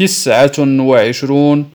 تسعة وعشرون